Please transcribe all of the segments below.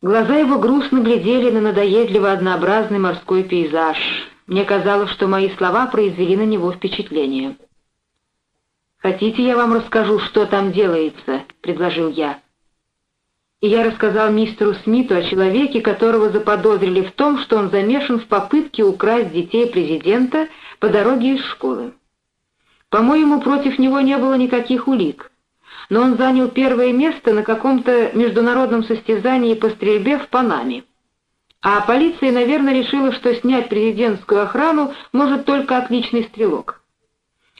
Глаза его грустно глядели на надоедливо однообразный морской пейзаж. Мне казалось, что мои слова произвели на него впечатление. «Хотите, я вам расскажу, что там делается?» — предложил я. И я рассказал мистеру Смиту о человеке, которого заподозрили в том, что он замешан в попытке украсть детей президента по дороге из школы. По-моему, против него не было никаких улик но он занял первое место на каком-то международном состязании по стрельбе в Панаме. А полиция, наверное, решила, что снять президентскую охрану может только отличный стрелок.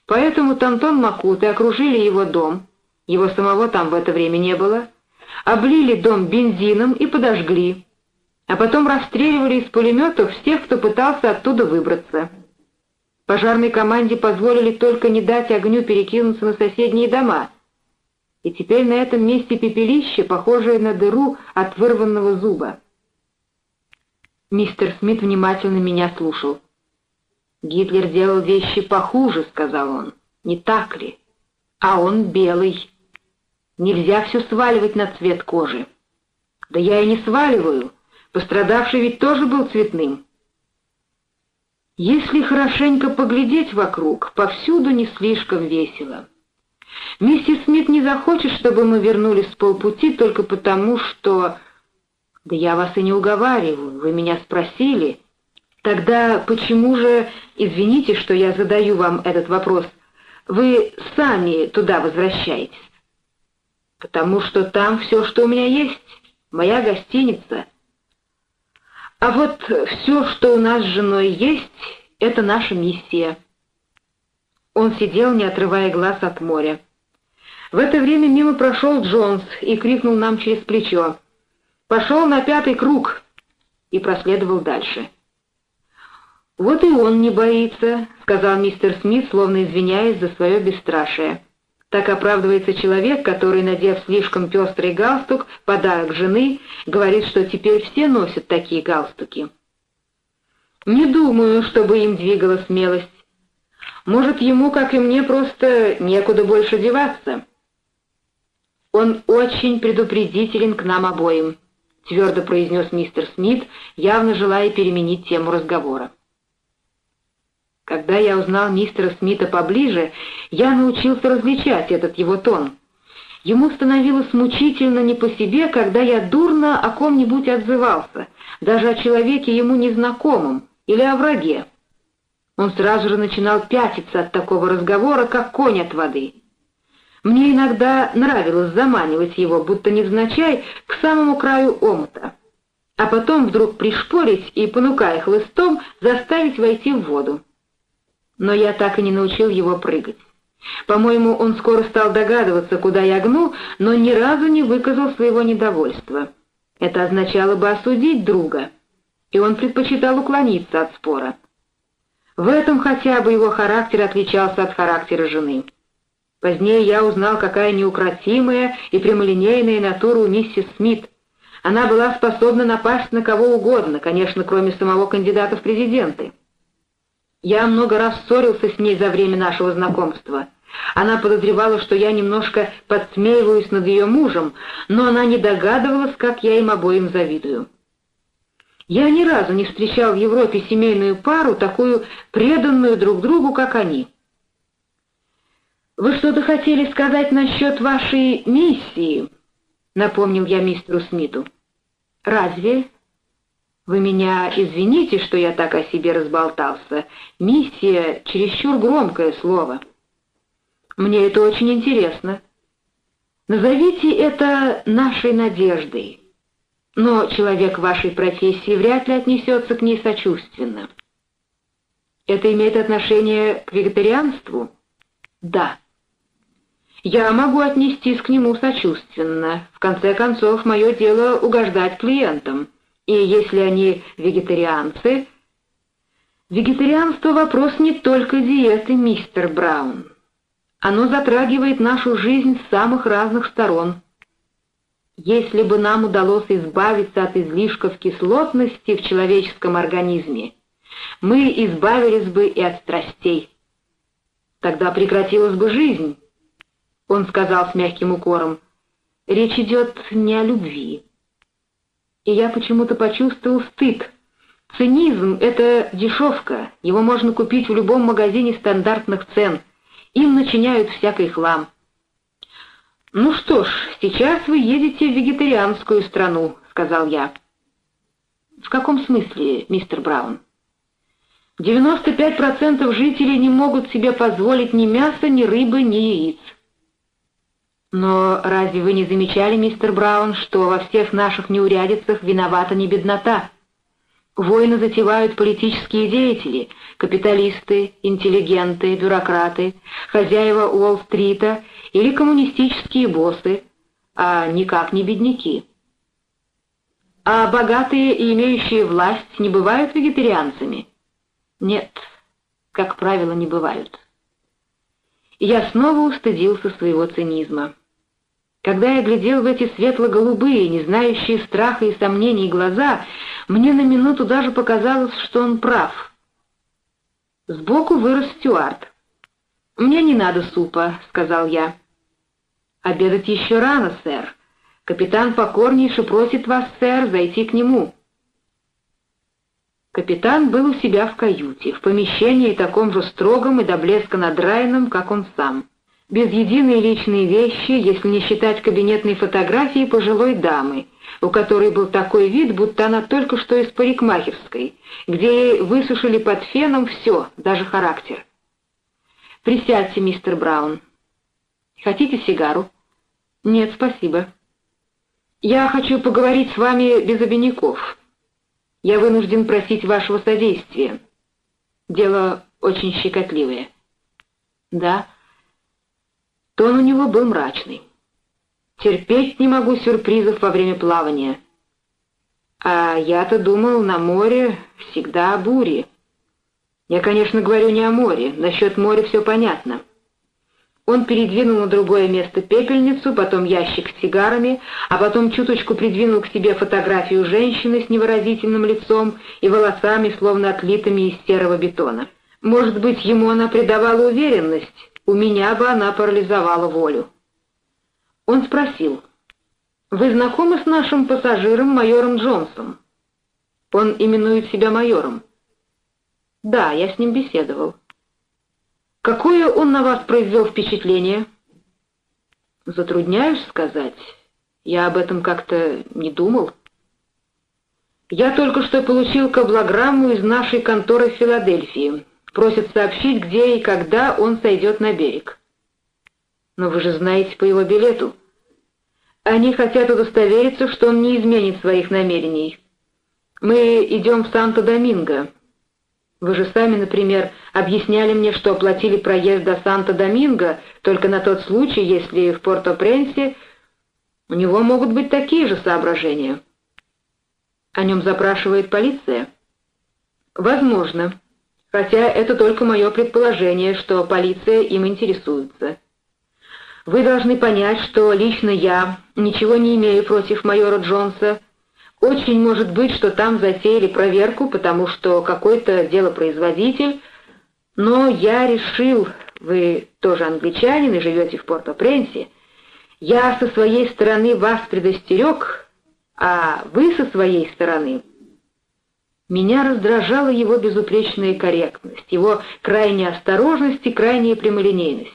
Поэтому Тантон Макуты окружили его дом, его самого там в это время не было, облили дом бензином и подожгли, а потом расстреливали из пулеметов всех, кто пытался оттуда выбраться. Пожарной команде позволили только не дать огню перекинуться на соседние дома — и теперь на этом месте пепелище, похожее на дыру от вырванного зуба. Мистер Смит внимательно меня слушал. «Гитлер делал вещи похуже», — сказал он. «Не так ли? А он белый. Нельзя все сваливать на цвет кожи». «Да я и не сваливаю. Пострадавший ведь тоже был цветным». Если хорошенько поглядеть вокруг, повсюду не слишком весело. Миссис Смит не захочет, чтобы мы вернулись с полпути только потому, что... Да я вас и не уговариваю, вы меня спросили. Тогда почему же, извините, что я задаю вам этот вопрос, вы сами туда возвращаетесь? Потому что там все, что у меня есть, моя гостиница. А вот все, что у нас с женой есть, это наша миссия. Он сидел, не отрывая глаз от моря. В это время мимо прошел Джонс и крикнул нам через плечо. «Пошел на пятый круг!» и проследовал дальше. «Вот и он не боится», — сказал мистер Смит, словно извиняясь за свое бесстрашие. Так оправдывается человек, который, надев слишком пестрый галстук, подарок жены, говорит, что теперь все носят такие галстуки. Не думаю, чтобы им двигала смелость. Может, ему, как и мне, просто некуда больше деваться. «Он очень предупредителен к нам обоим», — твердо произнес мистер Смит, явно желая переменить тему разговора. Когда я узнал мистера Смита поближе, я научился различать этот его тон. Ему становилось мучительно не по себе, когда я дурно о ком-нибудь отзывался, даже о человеке ему незнакомом или о враге. Он сразу же начинал пятиться от такого разговора, как конь от воды — мне иногда нравилось заманивать его, будто невзначай, к самому краю омута, а потом вдруг пришпорить и, понукая хлыстом, заставить войти в воду. Но я так и не научил его прыгать. По-моему, он скоро стал догадываться, куда я гну, но ни разу не выказал своего недовольства. Это означало бы осудить друга, и он предпочитал уклониться от спора. В этом хотя бы его характер отличался от характера жены. Позднее я узнал, какая неукротимая и прямолинейная натура у миссис Смит. Она была способна напасть на кого угодно, конечно, кроме самого кандидата в президенты. Я много раз ссорился с ней за время нашего знакомства. Она подозревала, что я немножко подсмеиваюсь над ее мужем, но она не догадывалась, как я им обоим завидую. Я ни разу не встречал в Европе семейную пару, такую преданную друг другу, как они. «Вы что-то хотели сказать насчет вашей миссии?» — напомнил я мистеру Смиту. «Разве?» «Вы меня извините, что я так о себе разболтался. Миссия — чересчур громкое слово. Мне это очень интересно. Назовите это нашей надеждой. Но человек вашей профессии вряд ли отнесется к ней сочувственно. Это имеет отношение к вегетарианству?» «Да». Я могу отнестись к нему сочувственно. В конце концов, мое дело угождать клиентам. И если они вегетарианцы... Вегетарианство — вопрос не только диеты, мистер Браун. Оно затрагивает нашу жизнь с самых разных сторон. Если бы нам удалось избавиться от излишков кислотности в человеческом организме, мы избавились бы и от страстей. Тогда прекратилась бы жизнь, он сказал с мягким укором, «Речь идет не о любви». и я почему-то почувствовал стыд. Цинизм — это дешевка, его можно купить в любом магазине стандартных цен. Им начиняют всякий хлам. «Ну что ж, сейчас вы едете в вегетарианскую страну», — сказал я. «В каком смысле, мистер Браун?» «95% жителей не могут себе позволить ни мяса, ни рыбы, ни яиц. Но разве вы не замечали, мистер Браун, что во всех наших неурядицах виновата не беднота? Войны затевают политические деятели, капиталисты, интеллигенты, бюрократы, хозяева Уолл-стрита или коммунистические боссы, а никак не бедняки. А богатые и имеющие власть не бывают вегетарианцами? Нет, как правило, не бывают. Я снова устыдился своего цинизма. Когда я глядел в эти светло-голубые, не знающие страха и сомнений глаза, мне на минуту даже показалось, что он прав. Сбоку вырос Стюарт. «Мне не надо супа», — сказал я. «Обедать еще рано, сэр. Капитан покорнейше просит вас, сэр, зайти к нему». Капитан был у себя в каюте, в помещении таком же строгом и до блеска надраенном, как он сам. Без единой личной вещи, если не считать кабинетной фотографии пожилой дамы, у которой был такой вид, будто она только что из парикмахерской, где ей высушили под феном все, даже характер. «Присядьте, мистер Браун. Хотите сигару?» «Нет, спасибо. Я хочу поговорить с вами без обиняков. Я вынужден просить вашего содействия. Дело очень щекотливое». «Да». Тон у него был мрачный. «Терпеть не могу сюрпризов во время плавания. А я-то думал, на море всегда бури». Я, конечно, говорю не о море, насчет моря все понятно. Он передвинул на другое место пепельницу, потом ящик с сигарами, а потом чуточку придвинул к себе фотографию женщины с невыразительным лицом и волосами, словно отлитыми из серого бетона. Может быть, ему она придавала уверенность, у меня бы она парализовала волю. Он спросил, «Вы знакомы с нашим пассажиром, майором Джонсом?» Он именует себя майором. Да, я с ним беседовал. Какое он на вас произвел впечатление? Затрудняюсь сказать. Я об этом как-то не думал. Я только что получил каблограмму из нашей конторы в Филадельфии. Просят сообщить, где и когда он сойдет на берег. Но вы же знаете по его билету. Они хотят удостовериться, что он не изменит своих намерений. Мы идем в Санто-Доминго. Вы же сами, например, объясняли мне, что оплатили проезд до Санто-Доминго только на тот случай, если в Порто-Пренсе у него могут быть такие же соображения. О нем запрашивает полиция? Возможно. Хотя это только мое предположение, что полиция им интересуется. Вы должны понять, что лично я ничего не имею против майора Джонса, очень может быть, что там затеяли проверку, потому что какой-то делопроизводитель, но я решил, вы тоже англичанин и живете в Порто-Пренсе, я со своей стороны вас предостерег, а вы со своей стороны... Меня раздражала его безупречная корректность, его крайняя осторожность и крайняя прямолинейность.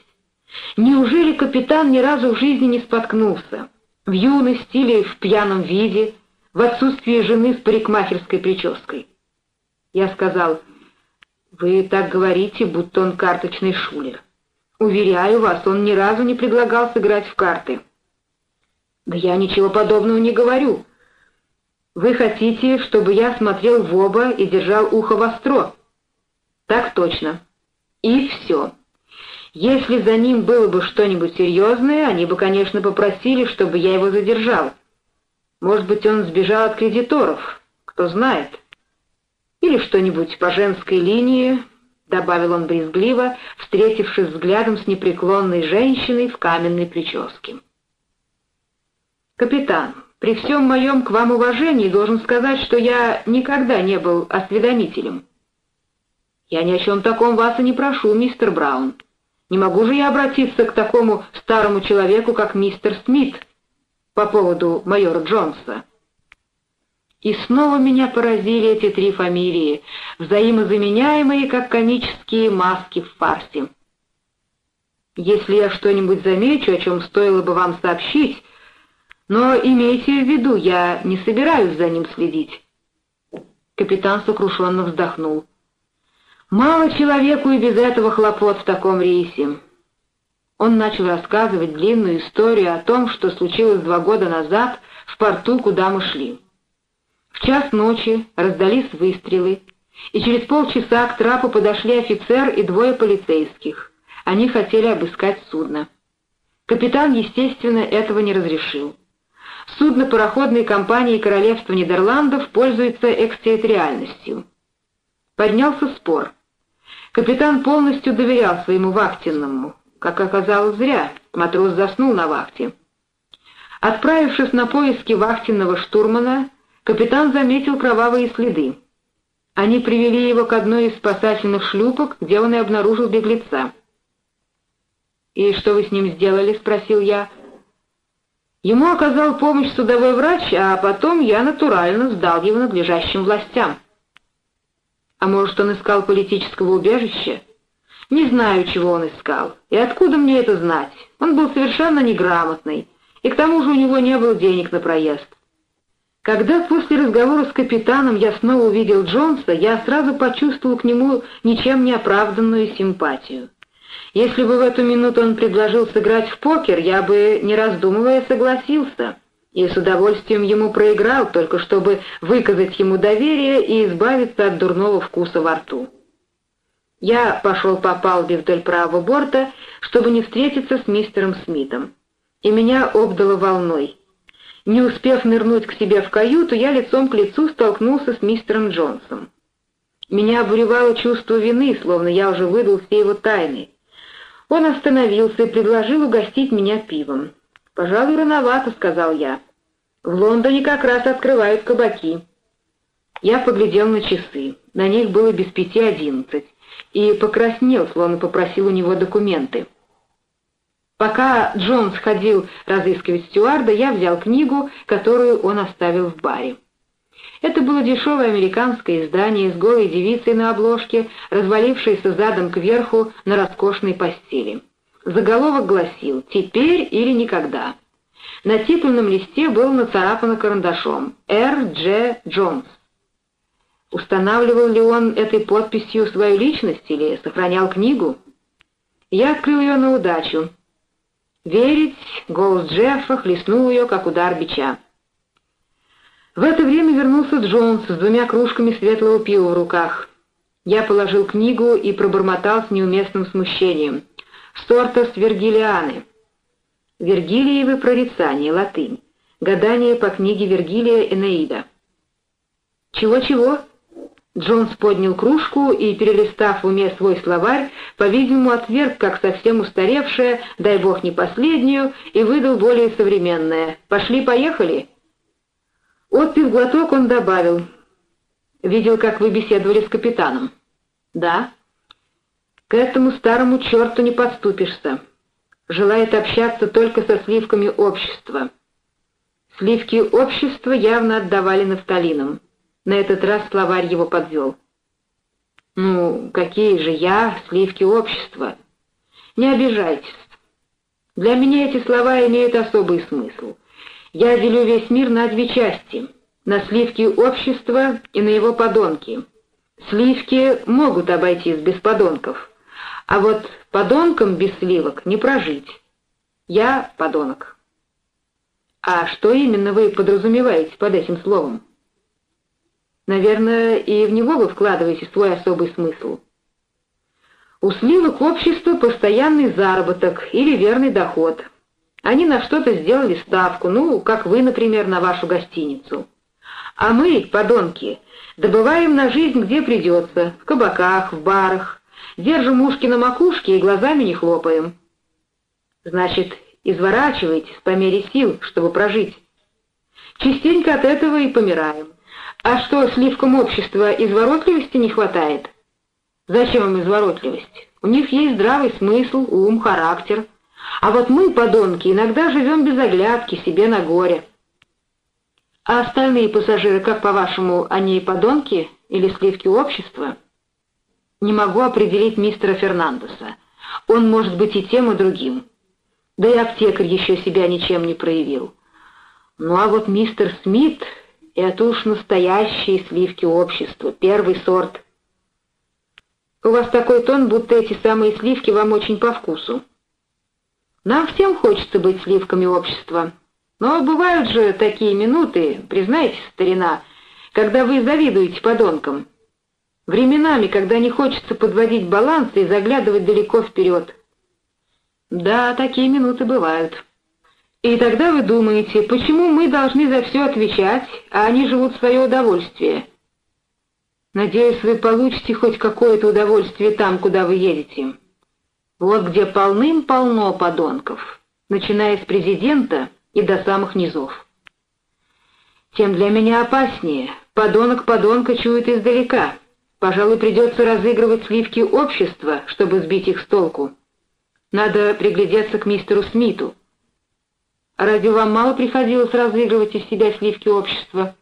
Неужели капитан ни разу в жизни не споткнулся? В юности или в пьяном виде — в отсутствие жены с парикмахерской прической. Я сказал, «Вы так говорите, будто он карточный шулер. Уверяю вас, он ни разу не предлагал сыграть в карты». «Да я ничего подобного не говорю. Вы хотите, чтобы я смотрел в оба и держал ухо востро?» «Так точно. И все». Если за ним было бы что-нибудь серьезное, они бы, конечно, попросили, чтобы я его задержал. Может быть, он сбежал от кредиторов, кто знает. Или что-нибудь по женской линии, — добавил он брезгливо, встретившись взглядом с непреклонной женщиной в каменной прическе. «Капитан, при всем моем к вам уважении должен сказать, что я никогда не был осведомителем. Я ни о чем таком вас и не прошу, мистер Браун. Не могу же я обратиться к такому старому человеку, как мистер Смит, по поводу майора Джонса. И снова меня поразили эти три фамилии, взаимозаменяемые, как комические маски в фарсе. Если я что-нибудь замечу, о чем стоило бы вам сообщить, но имейте в виду, я не собираюсь за ним следить. Капитан сокрушенно вздохнул. Мало человеку и без этого хлопот в таком рейсе. Он начал рассказывать длинную историю о том, что случилось два года назад в порту, куда мы шли. В час ночи раздались выстрелы, и через полчаса к трапу подошли офицер и двое полицейских. Они хотели обыскать судно. Капитан, естественно, этого не разрешил. Судно пароходной компании Королевства Нидерландов пользуется экстерриториальностью. Поднялся спор. Капитан полностью доверял своему вахтенному. Как оказалось, зря. Матрос заснул на вахте. Отправившись на поиски вахтенного штурмана, капитан заметил кровавые следы. Они привели его к одной из спасательных шлюпок, где он и обнаружил беглеца. «И что вы с ним сделали?» — спросил я. Ему оказал помощь судовой врач, а потом я натурально сдал его надлежащим властям. А может, он искал политического убежища? Не знаю, чего он искал. И откуда мне это знать? Он был совершенно неграмотный, и к тому же у него не было денег на проезд. Когда после разговора с капитаном я снова увидел Джонса, я сразу почувствовал к нему ничем не оправданную симпатию. Если бы в эту минуту он предложил сыграть в покер, я бы, не раздумывая, согласился, и с удовольствием ему проиграл, только чтобы выказать ему доверие и избавиться от дурного вкуса во рту. Я пошел по палубе вдоль правого борта, чтобы не встретиться с мистером Смитом, и меня обдало волной — не успев нырнуть к себе в каюту, я лицом к лицу столкнулся с мистером Джонсом. Меня обуревало чувство вины, словно я уже выдал все его тайны. Он остановился и предложил угостить меня пивом. «Пожалуй, рановато», — сказал я. «В Лондоне как раз открывают кабаки». Я поглядел на часы. На них было без пяти одиннадцать. И покраснел, словно попросил у него документы. Пока Джонс ходил разыскивать стюарда, я взял книгу, которую он оставил в баре. Это было дешевое американское издание с голой девицей на обложке, развалившейся задом кверху на роскошной постели. Заголовок гласил «Теперь или никогда». На титульном листе было нацарапано карандашом «Р. Дж. Джонс». Устанавливал ли он этой подписью свою личность или сохранял книгу? Я открыл ее на удачу. Верить, голос Джеффа хлестнул ее, как удар бича. В это время вернулся Джонс с двумя кружками светлого пива в руках. Я положил книгу и пробормотал с неуместным смущением. «Сортос Вергилианы». Вергилиевы прорицания, латынь. Гадание по книге Вергилия Энеида. «Чего-чего?» Джонс поднял кружку и, перелистав в уме свой словарь, по-видимому, отверг как совсем устаревшее, дай бог не последнюю, и выдал более современное. «Пошли-поехали?» Отпив глоток, он добавил. «Видел, как вы беседовали с капитаном?» «Да». «К этому старому черту не подступишься. Желает общаться только со сливками общества». Сливки общества явно отдавали нафталинам. На этот раз словарь его подвел. «Ну, какие же я, сливки общества? Не обижайтесь. Для меня эти слова имеют особый смысл. Я делю весь мир на две части — на сливки общества и на его подонки. Сливки могут обойтись без подонков, а вот подонкам без сливок не прожить. Я подонок». «А что именно вы подразумеваете под этим словом?» Наверное, и в него вы вкладываете свой особый смысл. У сливок общества постоянный заработок или верный доход. Они на что-то сделали ставку, ну, как вы, например, на вашу гостиницу. А мы, подонки, добываем на жизнь где придется, в кабаках, в барах, держим ушки на макушке и глазами не хлопаем. Значит, изворачивайтесь по мере сил, чтобы прожить. Частенько от этого и помираем. А что, сливкам общества изворотливости не хватает? Зачем им изворотливость? У них есть здравый смысл, ум, характер. А вот мы, подонки, иногда живем без оглядки, себе на горе. А остальные пассажиры, как по-вашему, они подонки или сливки общества? Не могу определить мистера Фернандеса. Он может быть и тем, и другим. Да и аптекарь еще себя ничем не проявил. Ну а вот мистер Смит — это уж настоящие сливки общества, первый сорт. У вас такой тон, будто эти самые сливки вам очень по вкусу. Нам всем хочется быть сливками общества. Но бывают же такие минуты, признайтесь, старина, когда вы завидуете подонкам. Временами, когда не хочется подводить баланс и заглядывать далеко вперед. Да, такие минуты бывают. И тогда вы думаете, почему мы должны за все отвечать, а они живут в свое удовольствие? Надеюсь, вы получите хоть какое-то удовольствие там, куда вы едете. Вот где полным-полно подонков, начиная с президента и до самых низов. Тем для меня опаснее. Подонок подонка чует издалека. Пожалуй, придется разыгрывать сливки общества, чтобы сбить их с толку. Надо приглядеться к мистеру Смиту. Разве вам мало приходилось разыгрывать из себя сливки общества?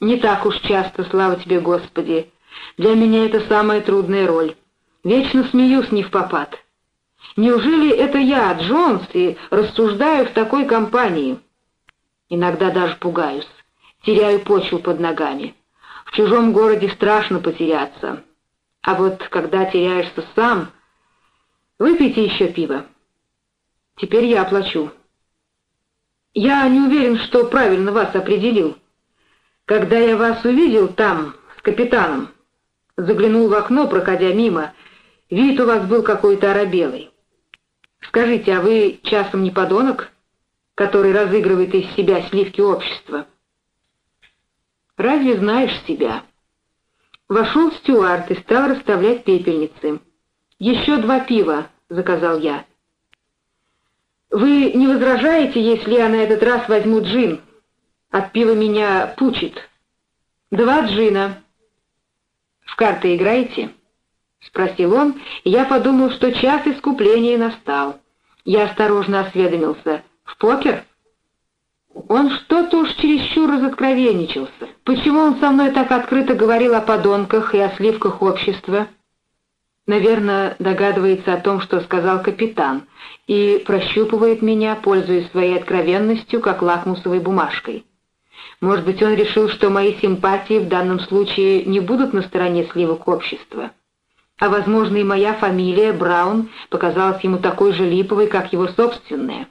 Не так уж часто, слава тебе, Господи. Для меня это самая трудная роль. Вечно смеюсь не в попад. Неужели это я, Джонс, и рассуждаю в такой компании? Иногда даже пугаюсь, теряю почву под ногами. В чужом городе страшно потеряться. А вот когда теряешься сам... Выпейте еще пиво. Теперь я оплачу. Я не уверен, что правильно вас определил. Когда я вас увидел там, с капитаном, заглянул в окно, проходя мимо, вид у вас был какой-то оробелый. Скажите, а вы часом не подонок, который разыгрывает из себя сливки общества? Разве знаешь себя? Вошел Стюарт и стал расставлять пепельницы. «Еще два пива», — заказал я. «Вы не возражаете, если я на этот раз возьму джин? От пива меня пучит. Два джина». «В карты играете?» — спросил он, и я подумал, что час искупления настал. Я осторожно осведомился. «В покер?» Он что-то уж чересчур разоткровенничался. Почему он со мной так открыто говорил о подонках и о сливках общества? Наверное, догадывается о том, что сказал капитан, и прощупывает меня, пользуясь своей откровенностью, как лакмусовой бумажкой. Может быть, он решил, что мои симпатии в данном случае не будут на стороне сливок общества а, возможно, и моя фамилия, Браун, показалась ему такой же липовой, как его собственная.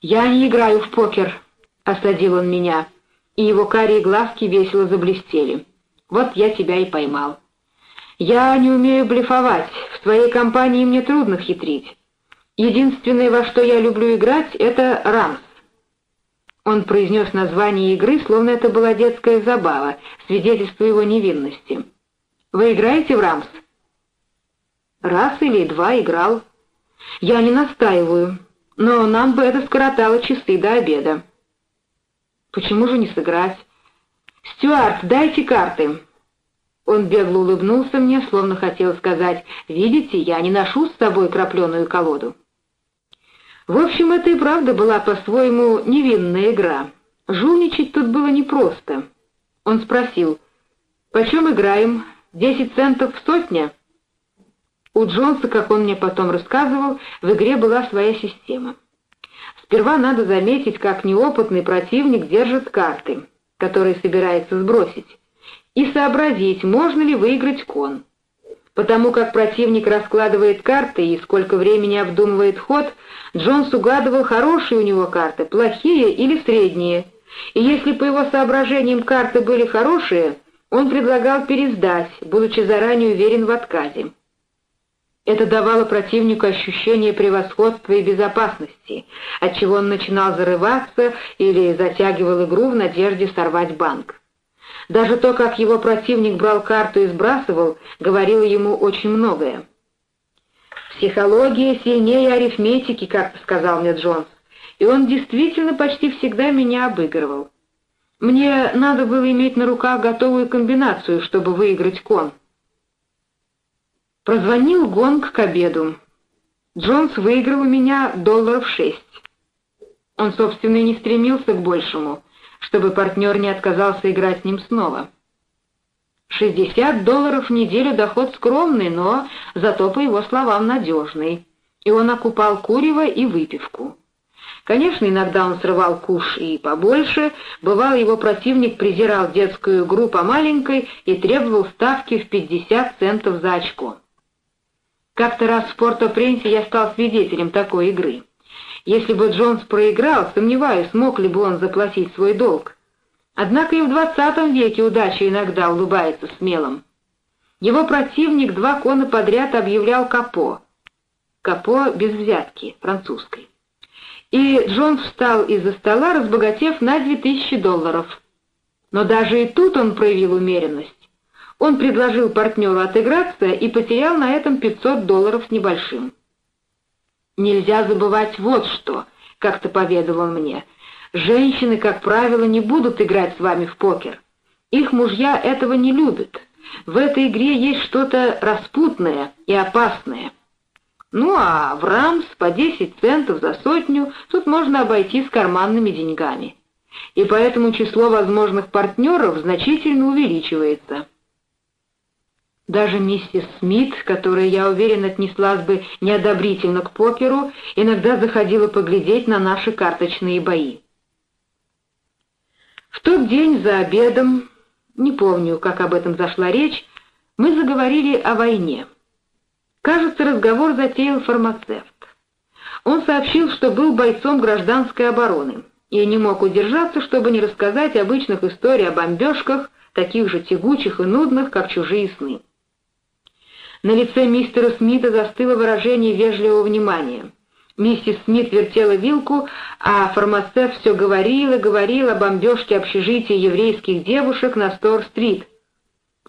«Я не играю в покер», — осадил он меня, и его карие глазки весело заблестели. «Вот я тебя и поймал. Я не умею блефовать, в своей компании мне трудно хитрить. Единственное, во что я люблю играть, — это рамс. Он произнес название игры, словно это была детская забава, свидетельство его невинности. Вы играете в рамс? Раз или два играл. Я не настаиваю, но нам бы это скоротало часы до обеда. Почему же не сыграть? Стюарт, дайте карты. Он бегло улыбнулся мне, словно хотел сказать, «Видите, я не ношу с собой крапленую колоду». В общем, это и правда была по-своему невинная игра. Жульничать тут было непросто. Он спросил, «Почем играем? Десять центов в сотня?» У Джонса, как он мне потом рассказывал, в игре была своя система. Сперва надо заметить, как неопытный противник держит карты, которые собирается сбросить, и сообразить, можно ли выиграть кон. Потому как противник раскладывает карты и сколько времени обдумывает ход, Джонс угадывал, хорошие у него карты, плохие или средние. И если по его соображениям карты были хорошие — он предлагал пересдать, будучи заранее уверен в отказе. Это давало противнику ощущение превосходства и безопасности, отчего он начинал зарываться или затягивал игру в надежде сорвать банк. Даже то, как его противник брал карту и сбрасывал, говорило ему очень многое. «Психология сильнее арифметики», — как-то сказал мне Джонс, и он действительно почти всегда меня обыгрывал. Мне надо было иметь на руках готовую комбинацию, чтобы выиграть кон. Прозвонил гонг к обеду. Джонс выиграл у меня долларов шесть. Он, собственно, и не стремился к большему. Чтобы партнер не отказался играть с ним снова. 60 долларов в неделю доход скромный, но зато, по его словам, надежный. И он окупал курево и выпивку. Конечно, иногда он срывал куш и побольше, бывал его противник презирал детскую игру по маленькой и требовал ставки в 50 центов за очко. Как-то раз в Порто-Пренсе я стал свидетелем такой игры. Если бы Джонс проиграл, сомневаюсь, смог ли бы он заплатить свой долг. Однако и в двадцатом веке удача иногда улыбается смелым. Его противник два кона подряд объявлял капо. Капо без взятки, французской. И Джонс встал из-за стола, разбогатев на две тысячи долларов. Но даже и тут он проявил умеренность. Он предложил партнеру отыграться и потерял на этом 500 долларов с небольшим. Нельзя забывать вот что, как-то поведал он мне. Женщины, как правило, не будут играть с вами в покер. Их мужья этого не любят. В этой игре есть что-то распутное и опасное. Ну а в рамс по 10 центов за сотню тут можно обойти с карманными деньгами. И поэтому число возможных партнеров значительно увеличивается. Даже миссис Смит, которая, я уверен, отнеслась бы неодобрительно к покеру, иногда заходила поглядеть на наши карточные бои. В тот день за обедом, не помню, как об этом зашла речь, мы заговорили о войне. Кажется, разговор затеял фармацевт. Он сообщил, что был бойцом гражданской обороны, и не мог удержаться, чтобы не рассказать обычных историй о бомбежках, таких же тягучих и нудных, как чужие сны. На лице мистера Смита застыло выражение вежливого внимания. Миссис Смит вертела вилку, а фармацевт все говорил и говорил о бомбежке общежития еврейских девушек на Стор-стрит.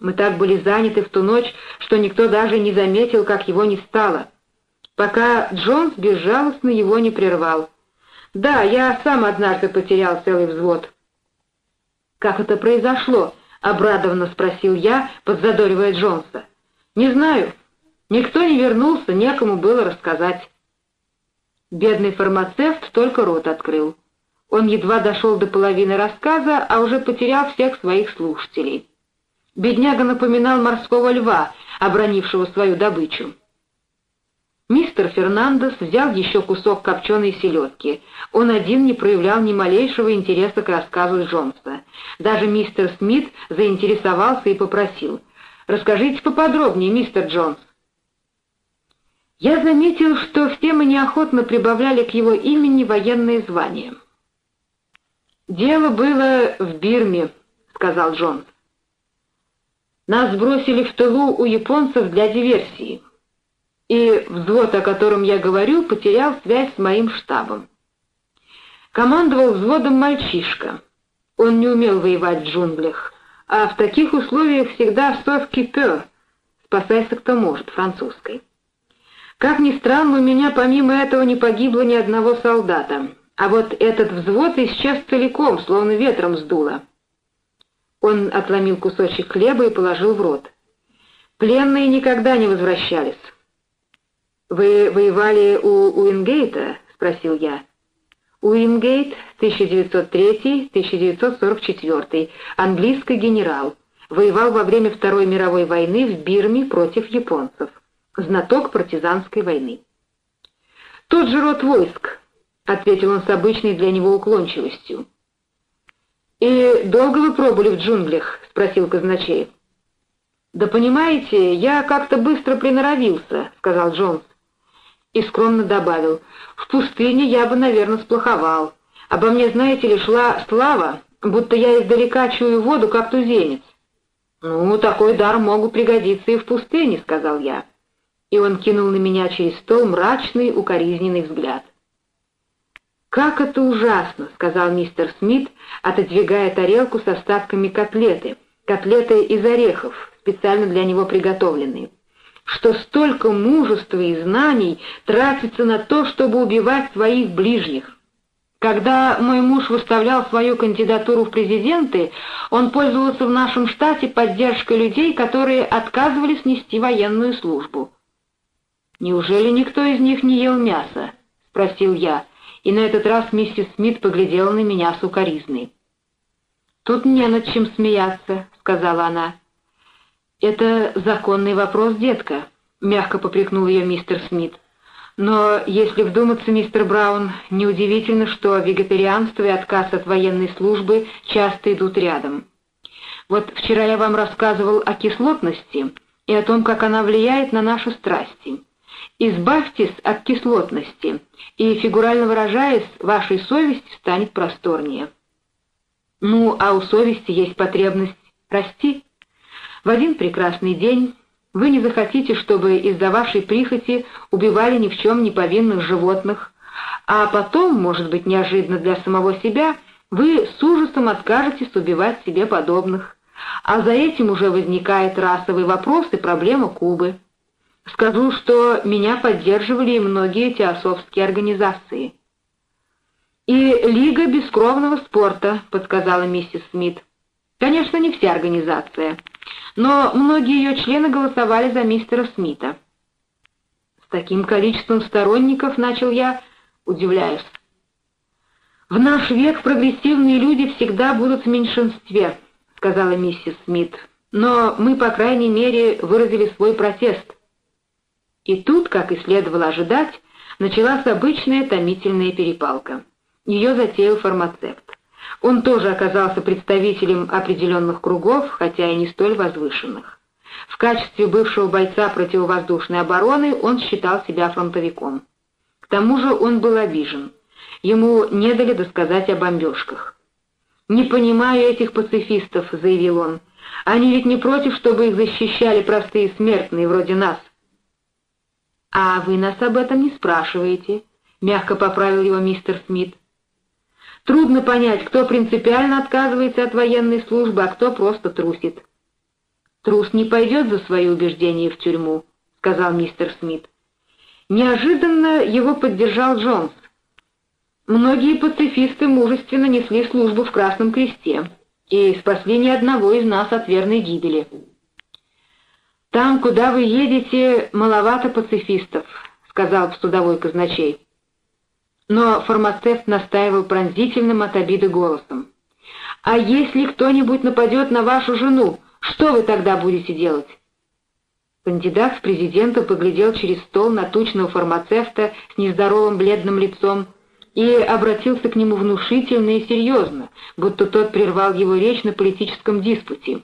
Мы так были заняты в ту ночь, что никто даже не заметил, как его не стало. Пока Джонс безжалостно его не прервал. «Да, я сам однажды потерял целый взвод». «Как это произошло?» — обрадованно спросил я, подзадоривая Джонса. «Не знаю. Никто не вернулся, некому было рассказать». Бедный фармацевт только рот открыл. Он едва дошел до половины рассказа, а уже потерял всех своих слушателей. Бедняга напоминал морского льва, обронившего свою добычу. Мистер Фернандес взял еще кусок копченой селедки. Он один не проявлял ни малейшего интереса к рассказу Джонса. Даже мистер Смит заинтересовался и попросил — Расскажите поподробнее, мистер Джонс». Я заметил, что все мы неохотно прибавляли к его имени военные звания. «Дело было в Бирме», — сказал Джонс. «Нас бросили в тылу у японцев для диверсии, и взвод, о котором я говорю, потерял связь с моим штабом. Командовал взводом мальчишка. Он не умел воевать в джунглях, а в таких условиях всегда «совки пер», спасайся кто может, французской. Как ни странно, у меня помимо этого не погибло ни одного солдата, а вот этот взвод исчез целиком, словно ветром сдуло. Он отломил кусочек хлеба и положил в рот. Пленные никогда не возвращались. «Вы воевали у Уингейта?» — спросил я. Уингейт, 1903-1944, английский генерал, воевал во время Второй мировой войны в Бирме против японцев, знаток партизанской войны. «Тот же род войск», — ответил он с обычной для него уклончивостью. «И долго вы пробыли в джунглях?» — спросил казначей. «Да понимаете, я как-то быстро приноровился», — сказал Джонс и скромно добавил, «В пустыне я бы, наверное, сплоховал. Обо мне, знаете ли, шла слава, будто я издалека чую воду, как туземец». «Ну, такой дар могу пригодиться и в пустыне», — сказал я. И он кинул на меня через стол мрачный, укоризненный взгляд. «Как это ужасно!» — сказал мистер Смит, отодвигая тарелку с остатками котлеты. Котлеты из орехов, специально для него приготовленные что столько мужества и знаний тратится на то, чтобы убивать своих ближних. Когда мой муж выставлял свою кандидатуру в президенты, он пользовался в нашем штате поддержкой людей, которые отказывались нести военную службу. «Неужели никто из них не ел мясо?» — спросил я, и на этот раз миссис Смит поглядела на меня с укоризной. «Тут не над чем смеяться», — сказала она. «Это законный вопрос, детка», — мягко попрекнул ее мистер Смит. «Но если вдуматься, мистер Браун, неудивительно, что вегетарианство и отказ от военной службы часто идут рядом. Вот вчера я вам рассказывал о кислотности и о том, как она влияет на наши страсти. Избавьтесь от кислотности, и, фигурально выражаясь, вашей совесть станет просторнее». Ну, а у совести есть потребность расти. В один прекрасный день вы не захотите, чтобы из-за вашей прихоти убивали ни в чем не повинных животных, а потом, может быть, неожиданно для самого себя, вы с ужасом откажетесь убивать себе подобных. А за этим уже возникает расовый вопрос и проблема Кубы. Скажу, что меня поддерживали и многие теософские организации. «И Лига бескровного спорта», — подсказала миссис Смит. «Конечно, не вся организация, но многие ее члены голосовали за мистера Смита». «С таким количеством сторонников, — начал я, — удивляюсь. «В наш век прогрессивные люди всегда будут в меньшинстве», — сказала миссис Смит. «Но мы, по крайней мере, выразили свой протест». И тут, как и следовало ожидать, началась обычная томительная перепалка. Ее затеял фармацевт. Он тоже оказался представителем определенных кругов, хотя и не столь возвышенных. В качестве бывшего бойца противовоздушной обороны он считал себя фронтовиком. К тому же он был обижен. Ему не дали досказать о бомбежках. «Не понимаю этих пацифистов», — заявил он. «Они ведь не против, чтобы их защищали простые смертные, вроде нас». «А вы нас об этом не спрашиваете», — мягко поправил его мистер Смит. Трудно понять, кто принципиально отказывается от военной службы, а кто просто трусит. «Трус не пойдет за свои убеждения в тюрьму», — сказал мистер Смит. Неожиданно его поддержал Джонс. Многие пацифисты мужественно несли службу в Красном Кресте и спасли ни одного из нас от верной гибели. «Там, куда вы едете, маловато пацифистов», — сказал судовой казначей. Но фармацевт настаивал пронзительным от обиды голосом. «А если кто-нибудь нападет на вашу жену, что вы тогда будете делать?» Кандидат в президента поглядел через стол на тучного фармацевта с нездоровым бледным лицом и обратился к нему внушительно и серьезно, будто тот прервал его речь на политическом диспуте.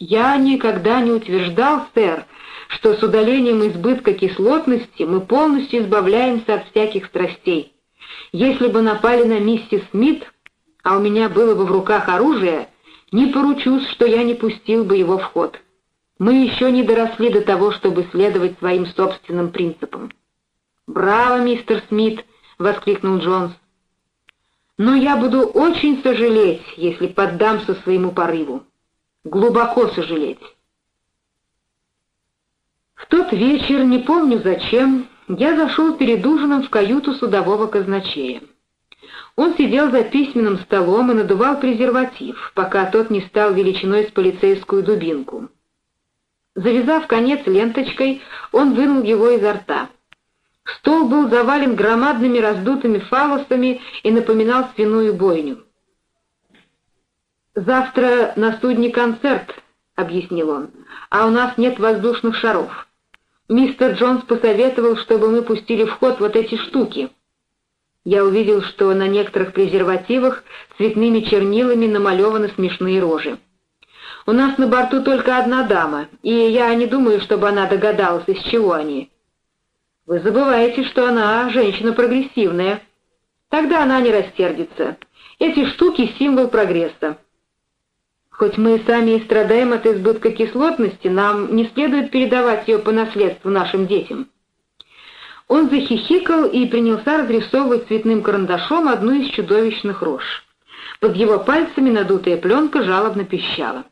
«Я никогда не утверждал, сэр, что с удалением избытка кислотности мы полностью избавляемся от всяких страстей. Если бы напали на миссис Смит, а у меня было бы в руках оружие, не поручусь, что я не пустил бы его в ход. Мы еще не доросли до того, чтобы следовать своим собственным принципам. «Браво, мистер Смит!» — воскликнул Джонс. «Но я буду очень сожалеть, если поддамся своему порыву. Глубоко сожалеть». В тот вечер, не помню зачем, я зашел перед ужином в каюту судового казначея. Он сидел за письменным столом и надувал презерватив, пока тот не стал величиной с полицейскую дубинку. Завязав конец ленточкой, он вынул его изо рта. Стол был завален громадными раздутыми фалосами и напоминал свиную бойню. «Завтра на судне концерт», — объяснил он, — «а у нас нет воздушных шаров». Мистер Джонс посоветовал, чтобы мы пустили в ход вот эти штуки. Я увидел, что на некоторых презервативах цветными чернилами намалеваны смешные рожи. У нас на борту только одна дама, и я не думаю, чтобы она догадалась, из чего они. Вы забываете, что она женщина прогрессивная. Тогда она не растердится. Эти штуки — символ прогресса. Хоть мы сами и страдаем от избытка кислотности, нам не следует передавать ее по наследству нашим детям. Он захихикал и принялся разрисовывать цветным карандашом одну из чудовищных рож. Под его пальцами надутая пленка жалобно пищала.